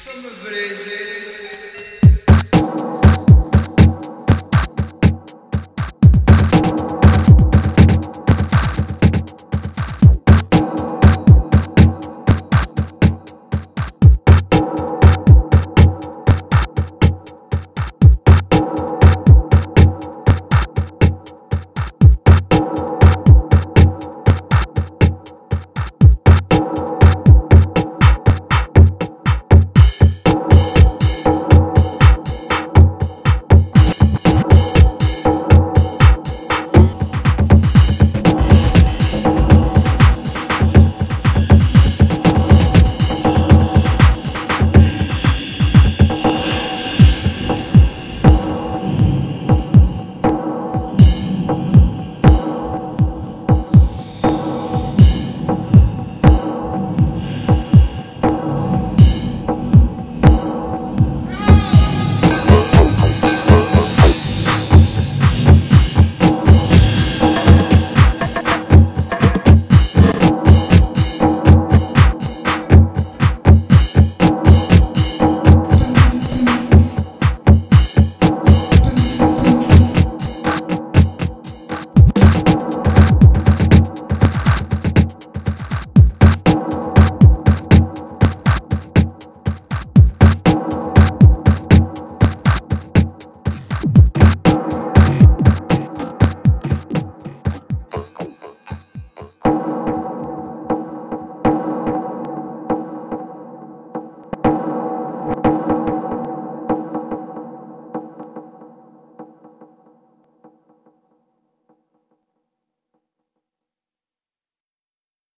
São-me is.